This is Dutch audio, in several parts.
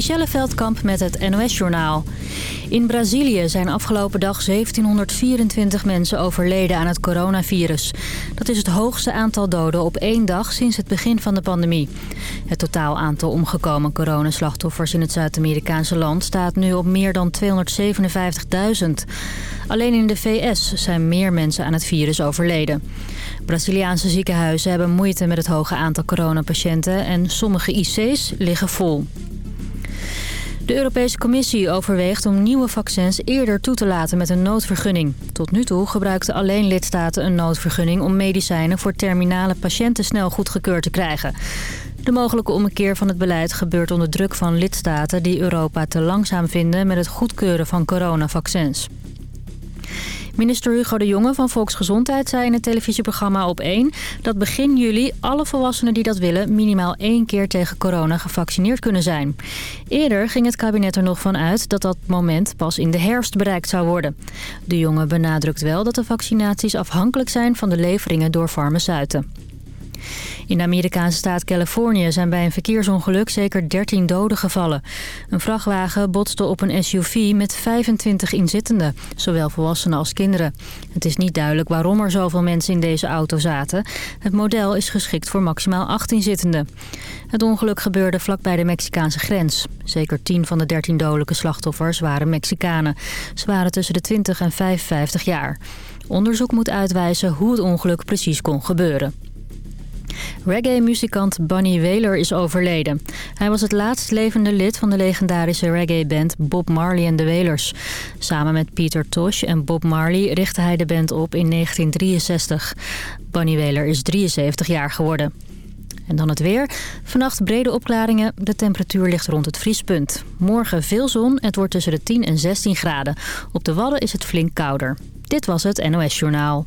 Michelle Veldkamp met het NOS-journaal. In Brazilië zijn afgelopen dag 1724 mensen overleden aan het coronavirus. Dat is het hoogste aantal doden op één dag sinds het begin van de pandemie. Het totaal aantal omgekomen coronaslachtoffers in het Zuid-Amerikaanse land staat nu op meer dan 257.000. Alleen in de VS zijn meer mensen aan het virus overleden. Braziliaanse ziekenhuizen hebben moeite met het hoge aantal coronapatiënten en sommige IC's liggen vol. De Europese Commissie overweegt om nieuwe vaccins eerder toe te laten met een noodvergunning. Tot nu toe gebruikten alleen lidstaten een noodvergunning om medicijnen voor terminale patiënten snel goedgekeurd te krijgen. De mogelijke ommekeer van het beleid gebeurt onder druk van lidstaten die Europa te langzaam vinden met het goedkeuren van coronavaccins. Minister Hugo de Jonge van Volksgezondheid zei in het televisieprogramma Op 1... dat begin juli alle volwassenen die dat willen... minimaal één keer tegen corona gevaccineerd kunnen zijn. Eerder ging het kabinet er nog van uit dat dat moment pas in de herfst bereikt zou worden. De Jonge benadrukt wel dat de vaccinaties afhankelijk zijn van de leveringen door farmaceuten. In de Amerikaanse staat Californië zijn bij een verkeersongeluk zeker 13 doden gevallen. Een vrachtwagen botste op een SUV met 25 inzittenden, zowel volwassenen als kinderen. Het is niet duidelijk waarom er zoveel mensen in deze auto zaten. Het model is geschikt voor maximaal 18 inzittenden. Het ongeluk gebeurde vlakbij de Mexicaanse grens. Zeker 10 van de 13 dodelijke slachtoffers waren Mexicanen. Ze waren tussen de 20 en 55 jaar. Onderzoek moet uitwijzen hoe het ongeluk precies kon gebeuren. Reggae-muzikant Bunny Wailer is overleden. Hij was het laatst levende lid van de legendarische reggae-band Bob Marley en de Wailers. Samen met Peter Tosh en Bob Marley richtte hij de band op in 1963. Bunny Wailer is 73 jaar geworden. En dan het weer. Vannacht brede opklaringen. De temperatuur ligt rond het vriespunt. Morgen veel zon. Het wordt tussen de 10 en 16 graden. Op de Wadden is het flink kouder. Dit was het NOS Journaal.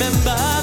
remember.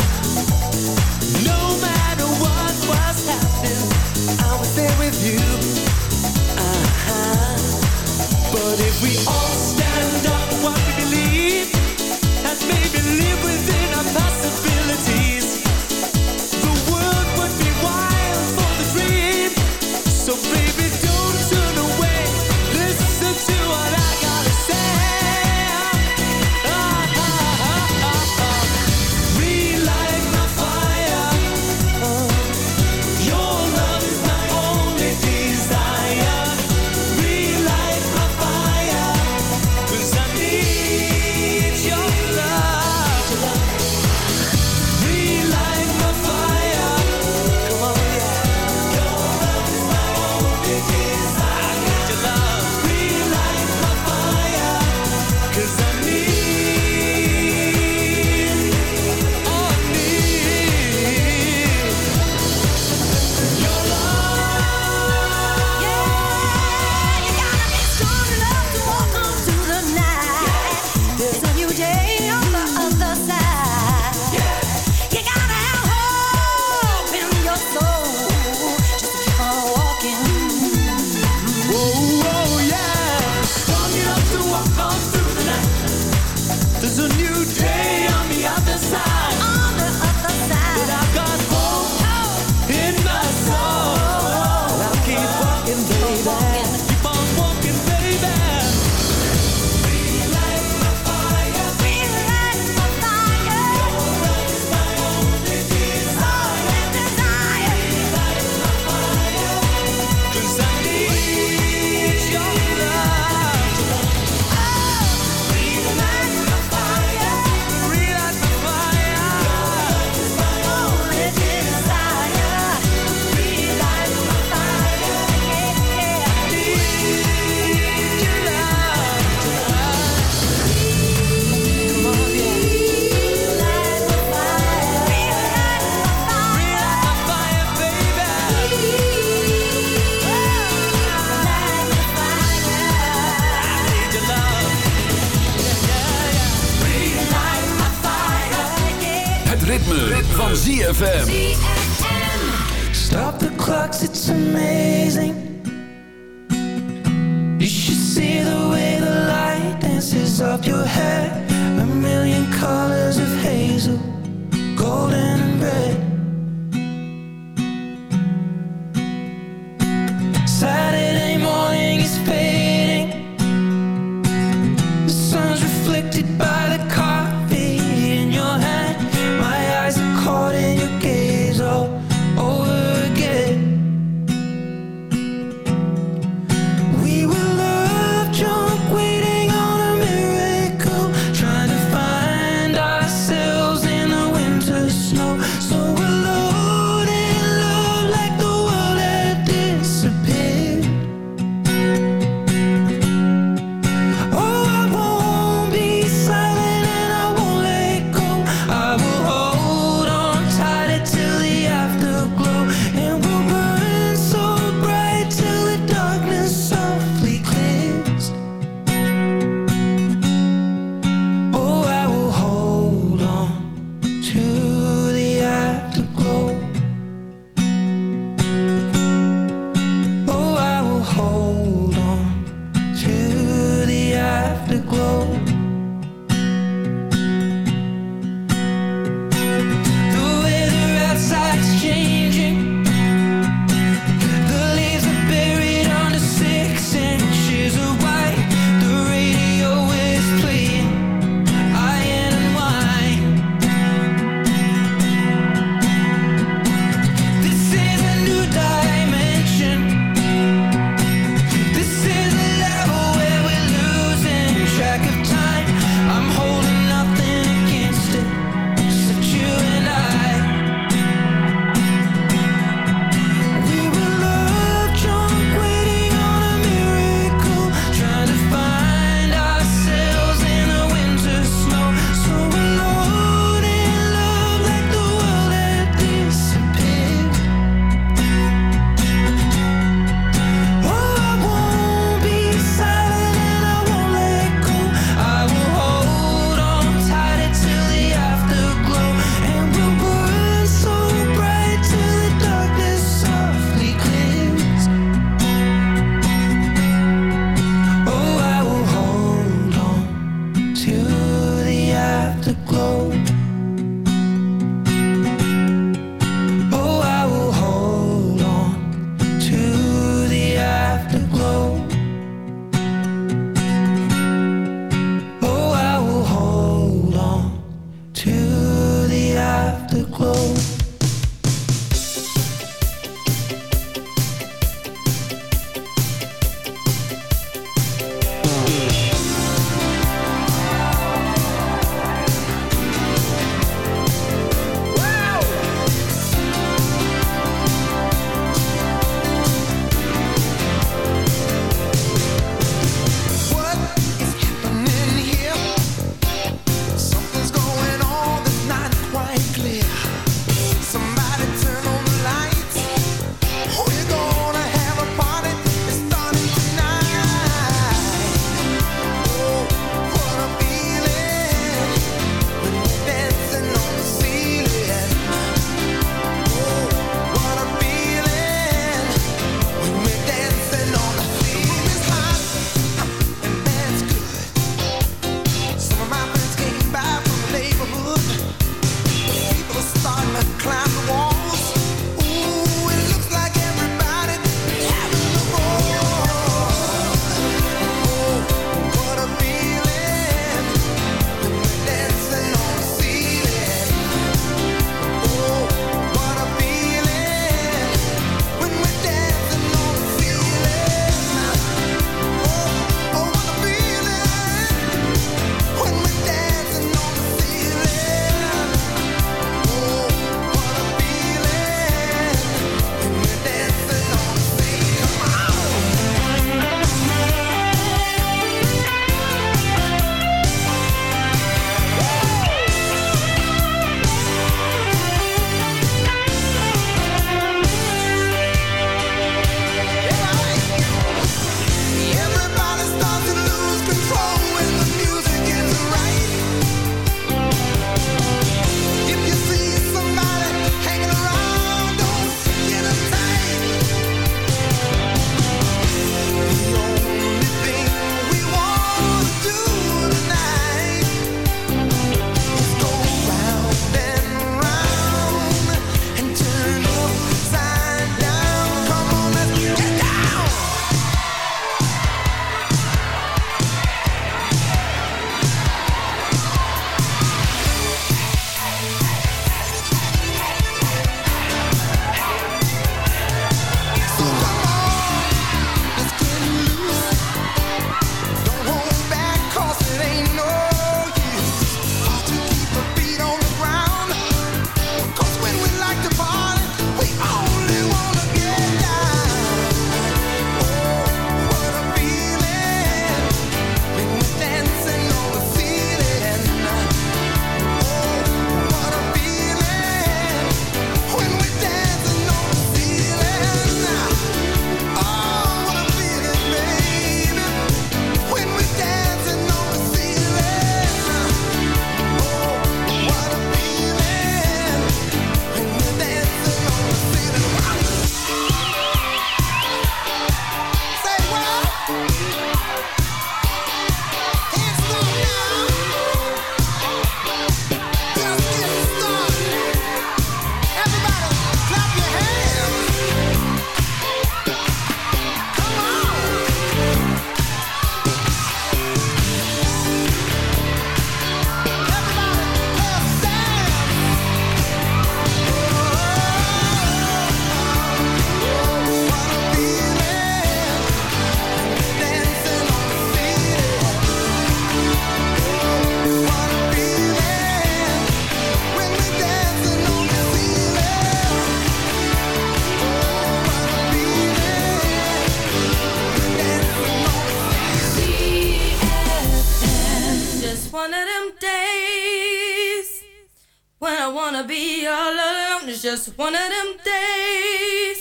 It's one of them days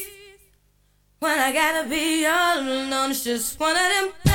when I gotta be all alone. It's just one of them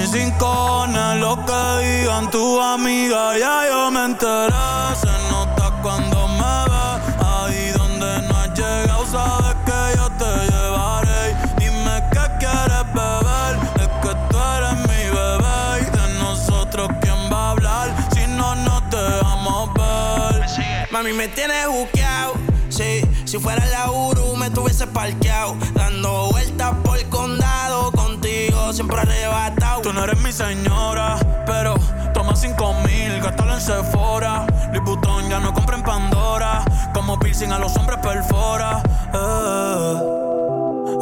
A mis rincones Lo que digan tu amiga Ya yo me enteré Se nota cuando me ve Ahí donde no has llegado Sabes que yo te llevaré Dime qué quieres beber Es que tú eres mi bebé Y de nosotros quién va a hablar Si no nos dejamos ver Mami, me tienes buqueado. Sí, si fuera la Uru, me tuviese parqueado. Dando vueltas por el condado. Contigo siempre arrebatado. Tú no eres mi señora, pero toma cinco mil, gástalo en Sephora. Liputón ya no compra en Pandora, como piercing a los hombres perfora. Eh.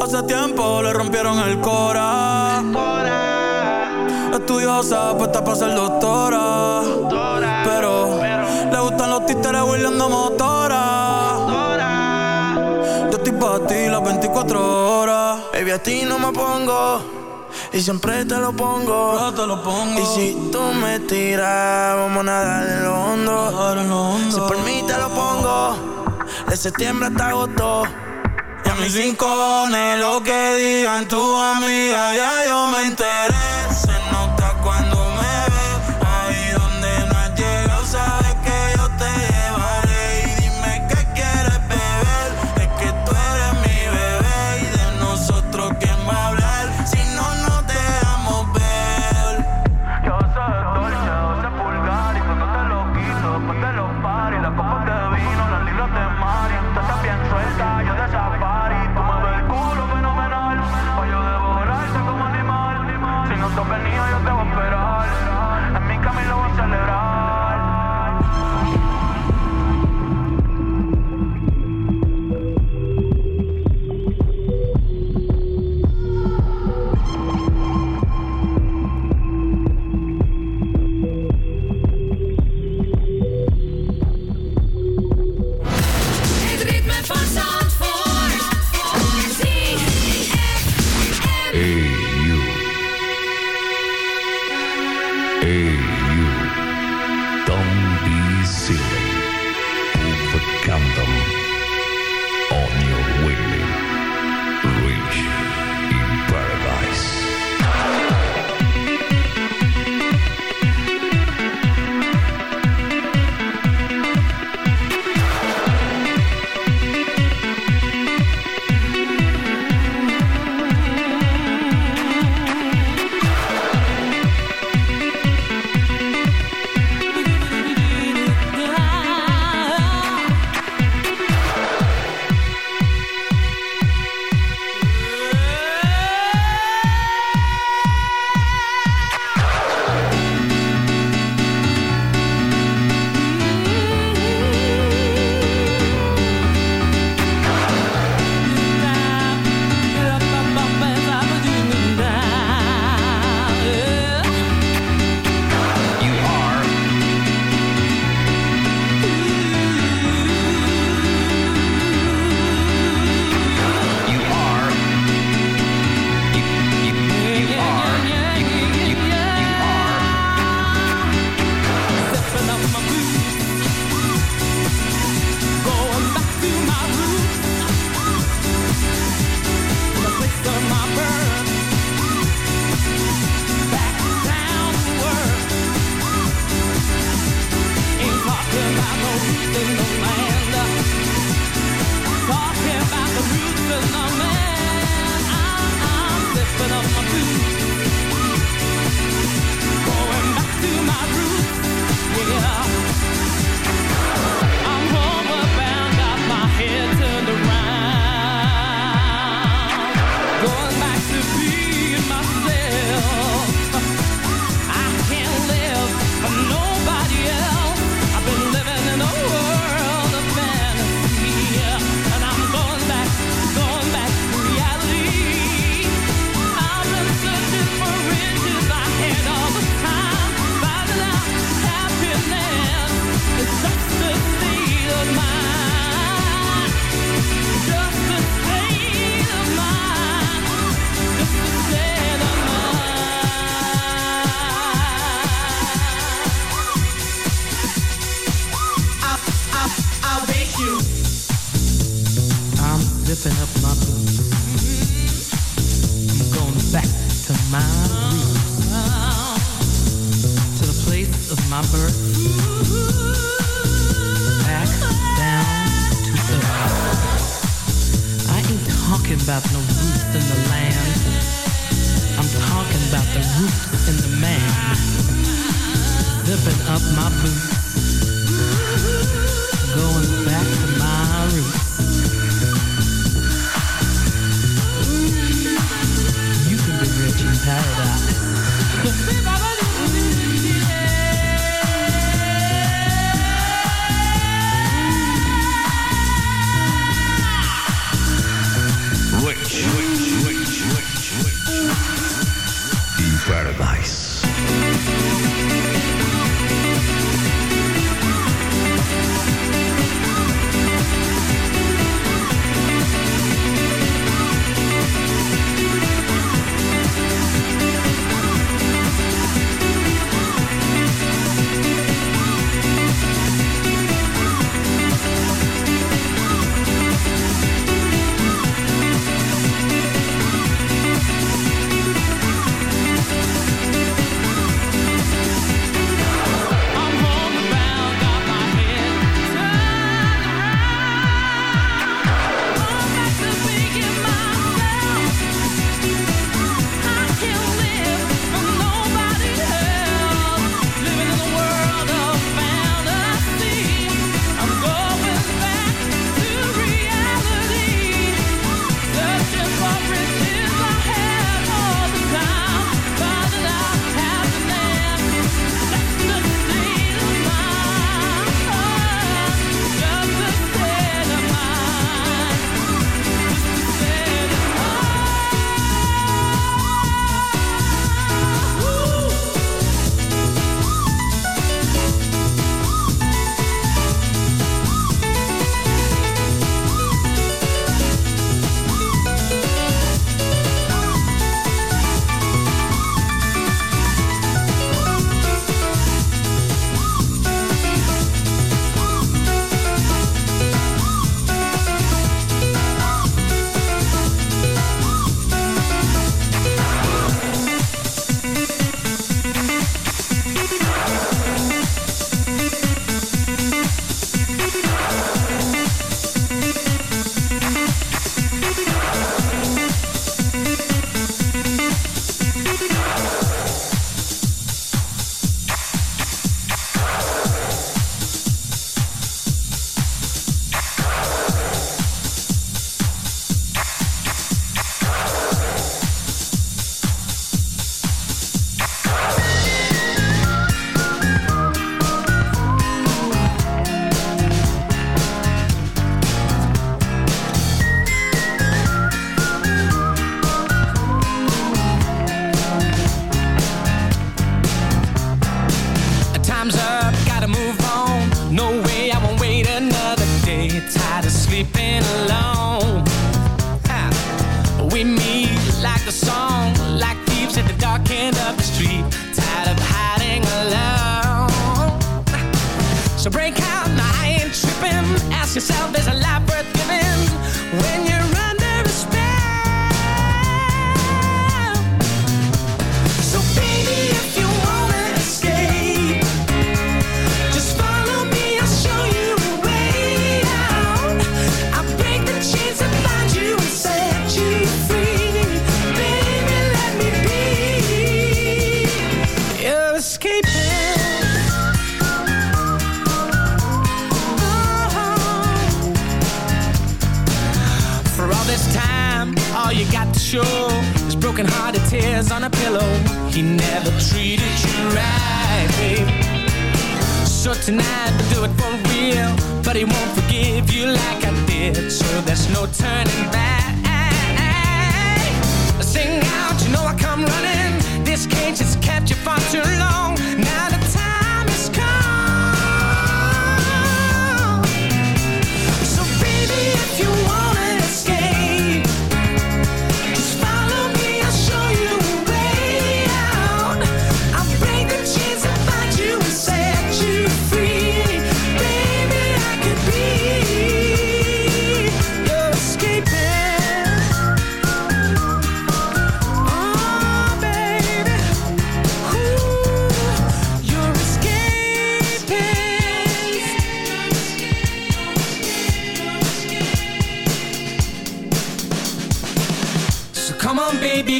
Hace tiempo le rompieron el cora. Estudiosa, puesta para ser doctora. Pero le gustan los títeres huirleando motora. Yo estoy para ti las 24 horas. Baby, a ti no me pongo. Y siempre te lo pongo. Yo te lo pongo. Y si tú me tiras, vamos a nadar en lo hondo. Nadar en lo hondo. Si por mí te lo pongo. De septiembre hasta agosto. Y a mis rincones, lo que digan tu amiga, ya yo me enteré.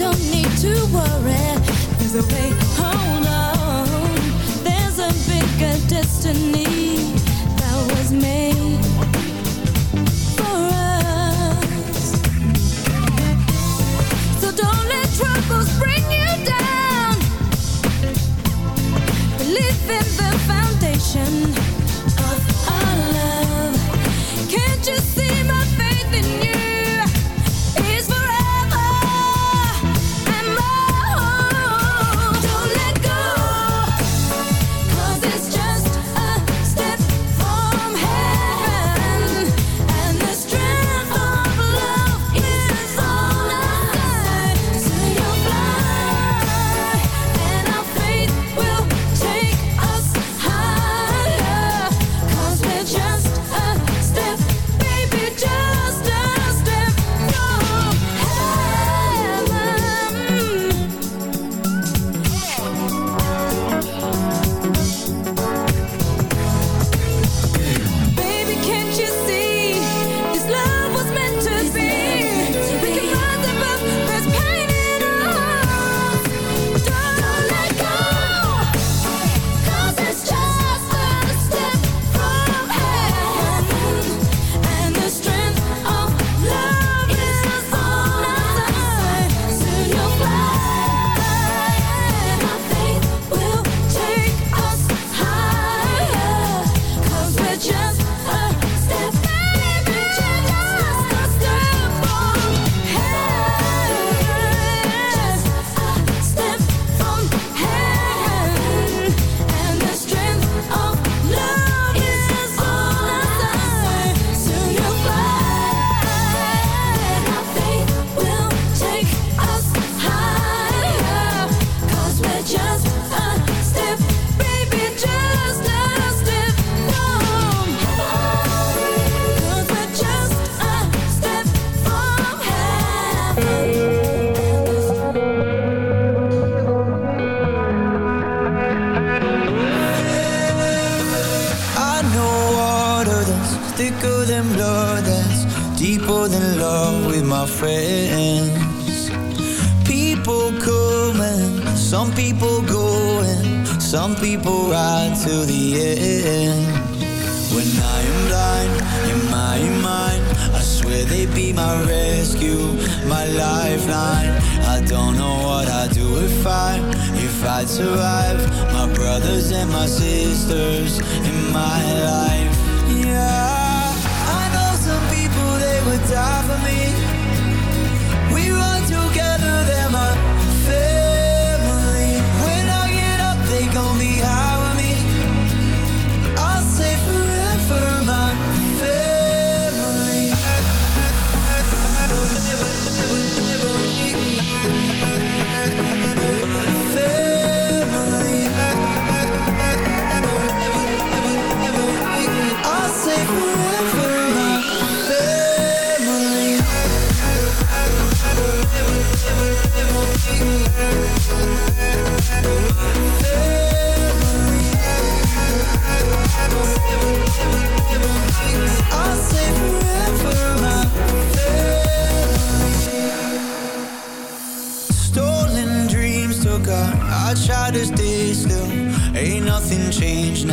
don't need to worry. There's a way, hold on. There's a bigger destiny.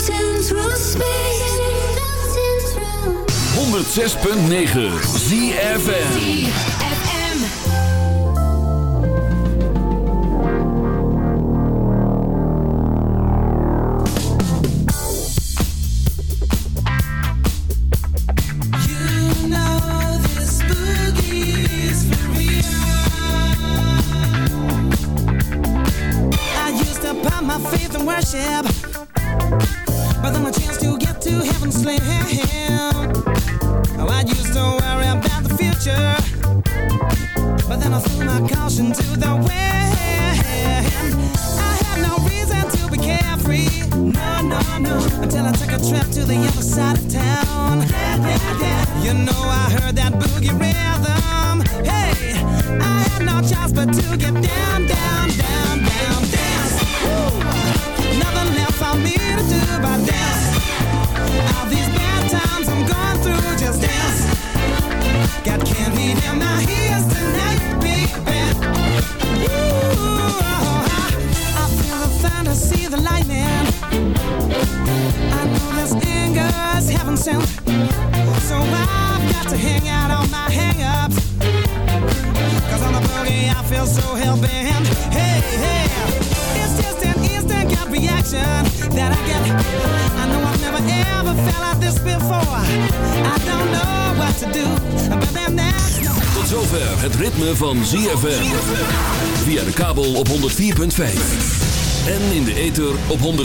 106.9 ZFN